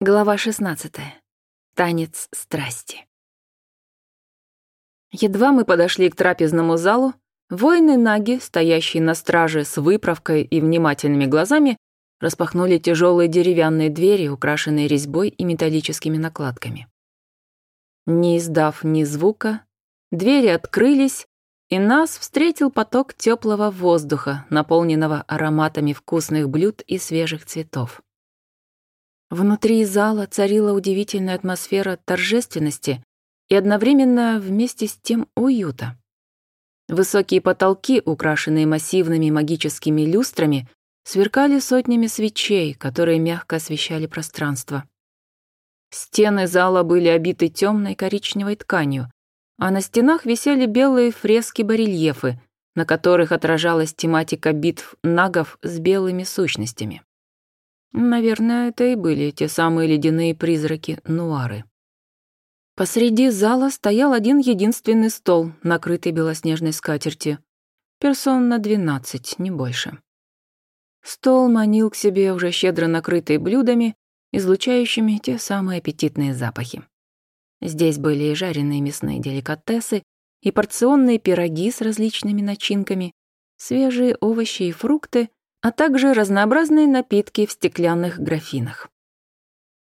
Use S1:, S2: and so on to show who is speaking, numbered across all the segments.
S1: Глава 16. Танец страсти. Едва мы подошли к трапезному залу, воины Наги, стоящие на страже с выправкой и внимательными глазами, распахнули тяжелые деревянные двери, украшенные резьбой и металлическими накладками. Не издав ни звука, двери открылись, и нас встретил поток теплого воздуха, наполненного ароматами вкусных блюд и свежих цветов. Внутри зала царила удивительная атмосфера торжественности и одновременно вместе с тем уюта. Высокие потолки, украшенные массивными магическими люстрами, сверкали сотнями свечей, которые мягко освещали пространство. Стены зала были обиты темной коричневой тканью, а на стенах висели белые фрески-барельефы, на которых отражалась тематика битв нагов с белыми сущностями. Наверное, это и были те самые ледяные призраки Нуары. Посреди зала стоял один единственный стол, накрытый белоснежной скатерти. Персон на двенадцать, не больше. Стол манил к себе уже щедро накрытые блюдами, излучающими те самые аппетитные запахи. Здесь были и жареные мясные деликатесы, и порционные пироги с различными начинками, свежие овощи и фрукты, а также разнообразные напитки в стеклянных графинах.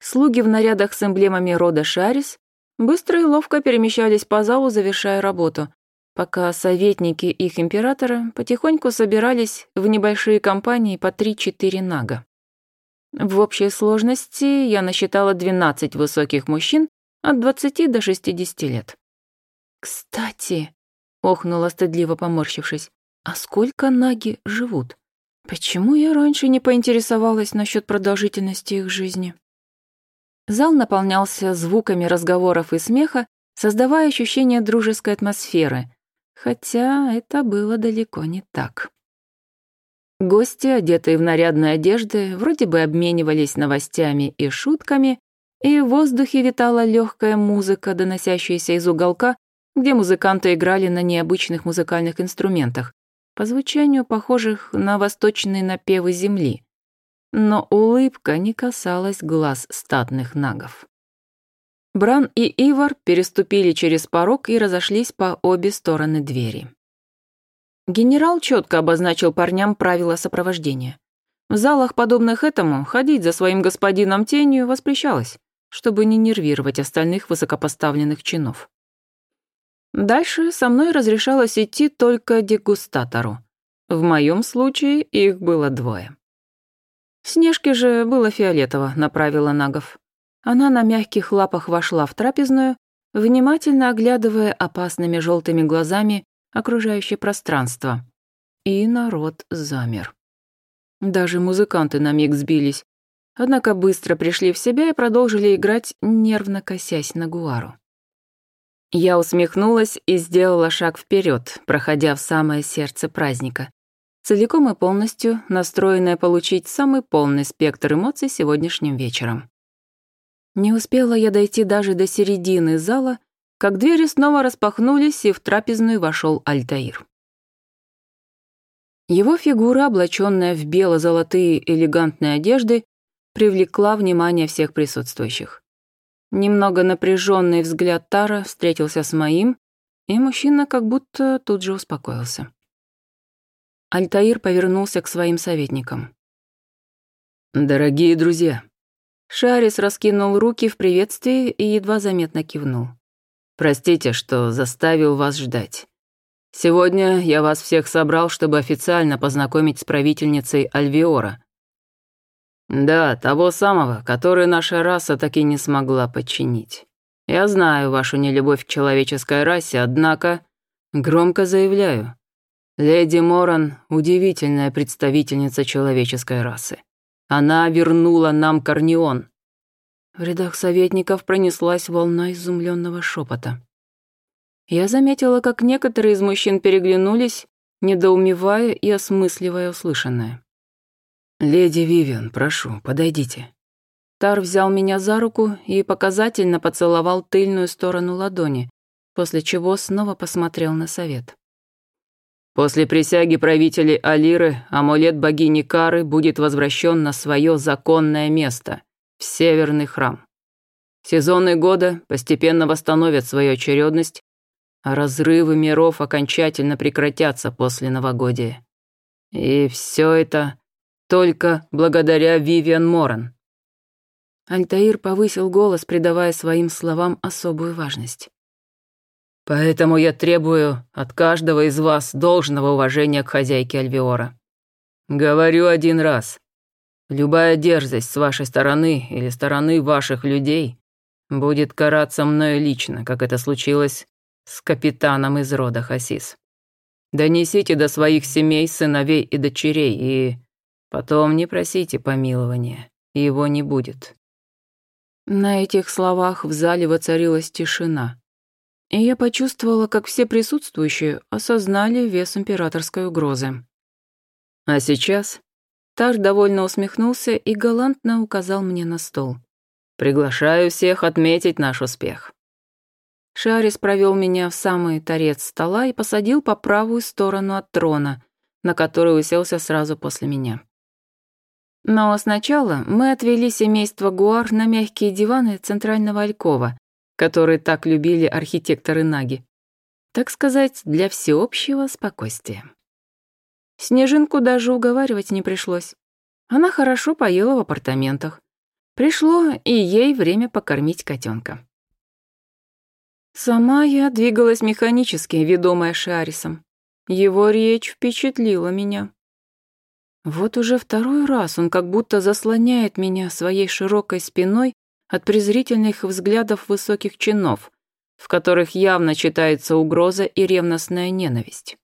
S1: Слуги в нарядах с эмблемами рода Шарис быстро и ловко перемещались по залу, завершая работу, пока советники их императора потихоньку собирались в небольшие компании по 3-4 нага. В общей сложности я насчитала 12 высоких мужчин от 20 до 60 лет. «Кстати», — охнула стыдливо поморщившись, «а сколько наги живут?» Почему я раньше не поинтересовалась насчет продолжительности их жизни? Зал наполнялся звуками разговоров и смеха, создавая ощущение дружеской атмосферы, хотя это было далеко не так. Гости, одетые в нарядные одежды, вроде бы обменивались новостями и шутками, и в воздухе витала легкая музыка, доносящаяся из уголка, где музыканты играли на необычных музыкальных инструментах, по звучанию похожих на восточные напевы земли, но улыбка не касалась глаз статных нагов. Бран и Ивар переступили через порог и разошлись по обе стороны двери. Генерал четко обозначил парням правила сопровождения. В залах, подобных этому, ходить за своим господином тенью воспрещалось, чтобы не нервировать остальных высокопоставленных чинов. Дальше со мной разрешалось идти только дегустатору. В моем случае их было двое. Снежке же было фиолетово, направила Нагов. Она на мягких лапах вошла в трапезную, внимательно оглядывая опасными желтыми глазами окружающее пространство. И народ замер. Даже музыканты на миг сбились, однако быстро пришли в себя и продолжили играть, нервно косясь на гуару. Я усмехнулась и сделала шаг вперед, проходя в самое сердце праздника. Целиком и полностью настроенная получить самый полный спектр эмоций сегодняшним вечером. Не успела я дойти даже до середины зала, как двери снова распахнулись, и в трапезную вошел Альтаир. Его фигура, облаченная в бело-золотые элегантные одежды, привлекла внимание всех присутствующих. Немного напряженный взгляд Тара встретился с моим, и мужчина как будто тут же успокоился. Альтаир повернулся к своим советникам. «Дорогие друзья!» Шарис раскинул руки в приветствии и едва заметно кивнул. «Простите, что заставил вас ждать. Сегодня я вас всех собрал, чтобы официально познакомить с правительницей Альвиора, «Да, того самого, который наша раса так и не смогла подчинить. Я знаю вашу нелюбовь к человеческой расе, однако...» «Громко заявляю. Леди Моран – удивительная представительница человеческой расы. Она вернула нам Корнеон». В рядах советников пронеслась волна изумленного шепота. Я заметила, как некоторые из мужчин переглянулись, недоумевая и осмысливая услышанное. «Леди Вивиан, прошу, подойдите». Тар взял меня за руку и показательно поцеловал тыльную сторону ладони, после чего снова посмотрел на совет. После присяги правителей Алиры амулет богини Кары будет возвращен на свое законное место,
S2: в Северный храм. Сезоны года постепенно восстановят свою очередность, а разрывы миров окончательно прекратятся после новогодия. И все это только благодаря Вивиан Моран.
S1: Альтаир повысил голос, придавая своим словам особую важность.
S2: «Поэтому я требую от каждого из вас должного уважения к хозяйке Альвиора. Говорю один раз. Любая дерзость с вашей стороны или стороны ваших людей будет караться мною лично, как это случилось с капитаном из рода Хасис. Донесите до своих семей, сыновей и дочерей, и Потом не просите помилования, его не будет».
S1: На этих словах в зале воцарилась тишина, и я почувствовала, как все присутствующие осознали вес императорской угрозы.
S2: «А сейчас?» Тар довольно усмехнулся и галантно указал мне на стол. «Приглашаю всех отметить наш успех».
S1: Шарис провел меня в самый торец стола и посадил по правую сторону от трона, на который уселся сразу после меня. Но сначала мы отвели семейство Гуар на мягкие диваны центрального алькова, которые так любили архитекторы Наги. Так сказать, для всеобщего спокойствия. Снежинку даже уговаривать не пришлось. Она хорошо поела в апартаментах. Пришло и ей время покормить котенка. Сама я двигалась механически, ведомая Шарисом. Его речь впечатлила меня. Вот уже второй раз он как будто заслоняет меня своей широкой спиной от презрительных взглядов высоких чинов, в которых явно читается угроза и ревностная ненависть.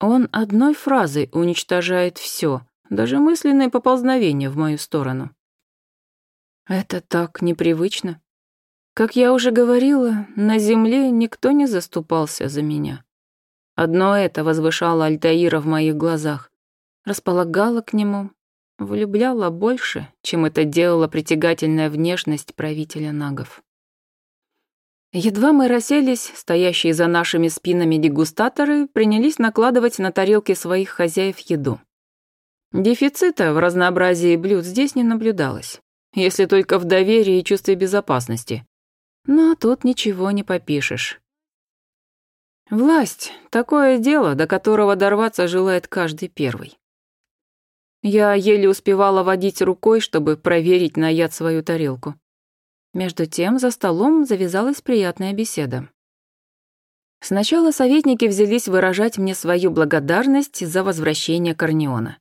S1: Он одной фразой уничтожает все, даже мысленные поползновения в мою сторону. Это так непривычно. Как я уже говорила, на земле никто не заступался за меня. Одно это возвышало Альтаира в моих глазах располагала к нему, влюбляла больше, чем это делала притягательная внешность правителя нагов. Едва мы расселись, стоящие за нашими спинами дегустаторы принялись накладывать на тарелки своих хозяев еду. Дефицита в разнообразии блюд здесь не наблюдалось, если только в доверии и чувстве безопасности. Но тут ничего не попишешь. Власть — такое дело, до которого дорваться желает каждый первый. Я еле успевала водить рукой, чтобы проверить на яд свою тарелку. Между тем за столом завязалась приятная беседа. Сначала советники взялись выражать мне свою благодарность за возвращение Корнеона.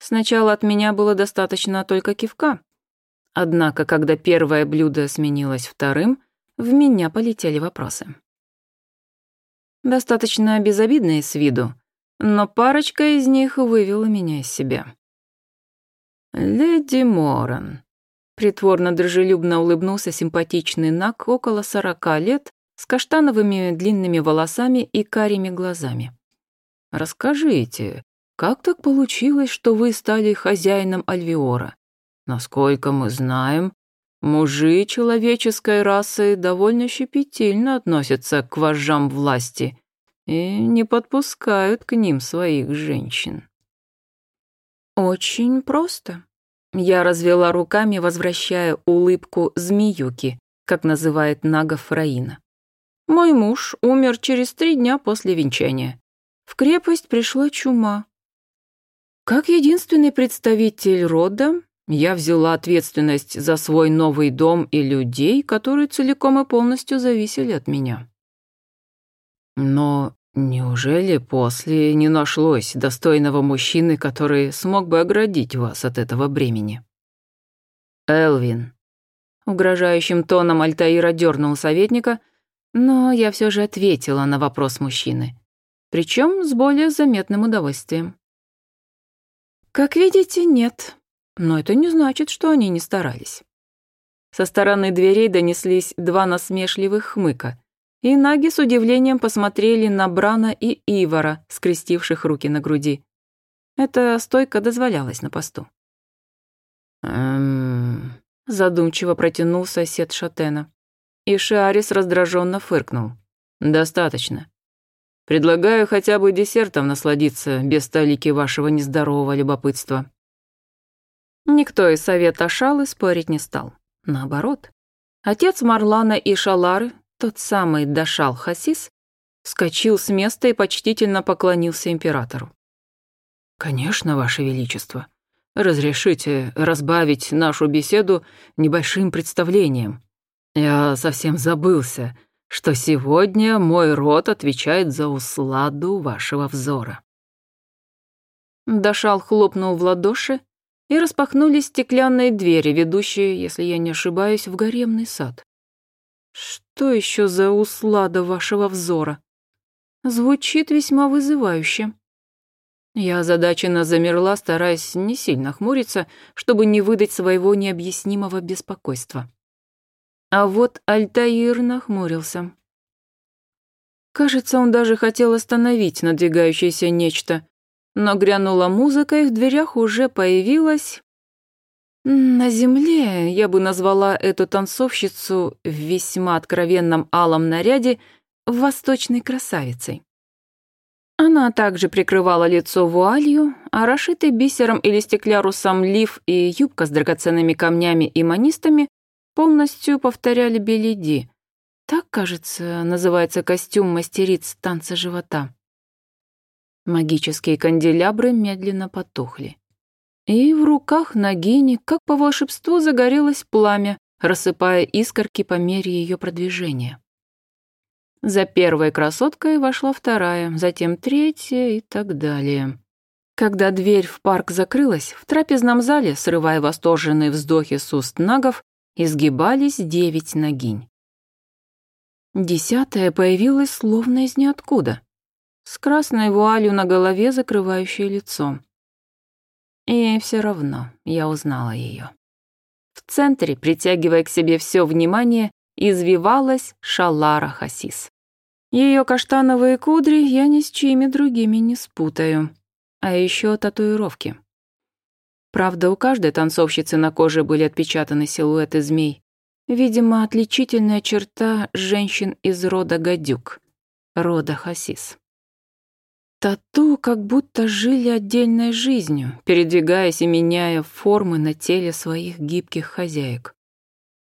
S1: Сначала от меня было достаточно только кивка. Однако, когда первое блюдо сменилось вторым, в меня полетели вопросы. Достаточно безобидные с виду, но парочка из них вывела меня из себя. «Леди Моран», — притворно-дружелюбно улыбнулся симпатичный Нак около сорока лет с каштановыми длинными волосами и карими глазами. «Расскажите, как так получилось, что вы стали хозяином Альвиора? Насколько мы знаем, мужи человеческой расы довольно щепетильно относятся к вожжам власти» и не подпускают к ним своих женщин. «Очень просто». Я развела руками, возвращая улыбку змеюки, как называет Нага Фраина. «Мой муж умер через три дня после венчания. В крепость пришла чума. Как единственный представитель рода, я взяла ответственность за свой новый дом и людей, которые целиком и полностью зависели от меня. Но Неужели после не нашлось достойного мужчины, который смог бы оградить вас от этого бремени? Элвин. Угрожающим тоном Альтаира дернул советника, но я все же ответила на вопрос мужчины. Причем с более заметным удовольствием. Как видите, нет. Но это не значит, что они не старались. Со стороны дверей донеслись два насмешливых хмыка — и наги с удивлением посмотрели на Брана и Ивара, скрестивших руки на груди. Эта стойка дозволялась на посту. «Эм...» — задумчиво протянул сосед Шатена. И Шиарис раздраженно фыркнул. «Достаточно. Предлагаю хотя бы десертом насладиться без талики вашего нездорового любопытства». Никто из совета Шалы спорить не стал. Наоборот. Отец Марлана и Шалары тот самый Дашал Хасис вскочил с места и почтительно поклонился императору. «Конечно, Ваше Величество. Разрешите разбавить нашу беседу небольшим представлением. Я совсем забылся, что сегодня мой род отвечает за усладу вашего взора».
S2: Дашал хлопнул в ладоши, и распахнулись стеклянные двери, ведущие, если я не ошибаюсь, в гаремный сад. Что еще за услада вашего взора? Звучит весьма вызывающе. Я озадаченно замерла, стараясь не сильно хмуриться, чтобы не выдать своего необъяснимого беспокойства. А вот Альтаир нахмурился. Кажется, он даже хотел остановить надвигающееся нечто, но грянула музыка, и в дверях уже появилась на земле я бы назвала эту танцовщицу в весьма откровенном алом наряде восточной красавицей. Она также прикрывала лицо вуалью, а расшитый бисером или стеклярусом лиф и юбка с драгоценными камнями и манистами полностью повторяли белиди. Так, кажется, называется костюм мастериц танца живота. Магические канделябры медленно потухли. И в руках Нагини, как по волшебству, загорелось пламя, рассыпая искорки по мере ее продвижения. За первой красоткой вошла вторая, затем третья и так далее. Когда дверь в парк закрылась, в трапезном зале, срывая восторженные вздохи с уст нагов, изгибались девять ногинь. Десятая появилась словно из ниоткуда, с красной вуалью на голове, закрывающей лицо. И все равно я узнала ее. В центре, притягивая к себе все внимание, извивалась Шалара Хасис. Ее каштановые кудри я ни с чьими другими не спутаю. А еще татуировки. Правда, у каждой танцовщицы на коже были отпечатаны силуэты змей. Видимо, отличительная черта женщин из рода гадюк, рода Хасис. Тату как будто жили отдельной жизнью, передвигаясь и меняя формы на теле своих гибких хозяек.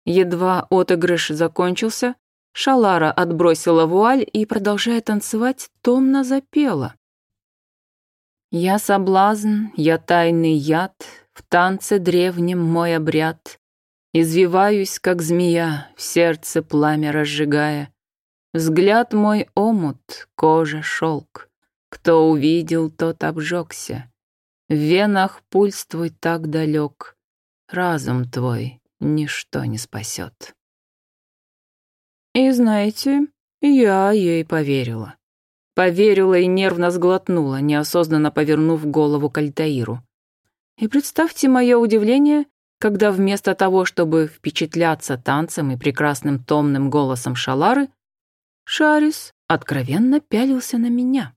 S2: Едва отыгрыш закончился, Шалара отбросила вуаль и, продолжая танцевать, томно запела. «Я соблазн, я тайный яд, в танце древнем мой обряд. Извиваюсь, как змея, в сердце пламя разжигая. Взгляд мой омут, кожа шелк. Кто увидел, тот обжегся. В венах пульс твой так далек. Разум твой ничто не спасет. И знаете, я ей поверила. Поверила и нервно сглотнула, неосознанно повернув голову к Альтаиру. И представьте мое удивление, когда вместо того, чтобы впечатляться танцем и прекрасным томным голосом Шалары, Шарис откровенно пялился на меня.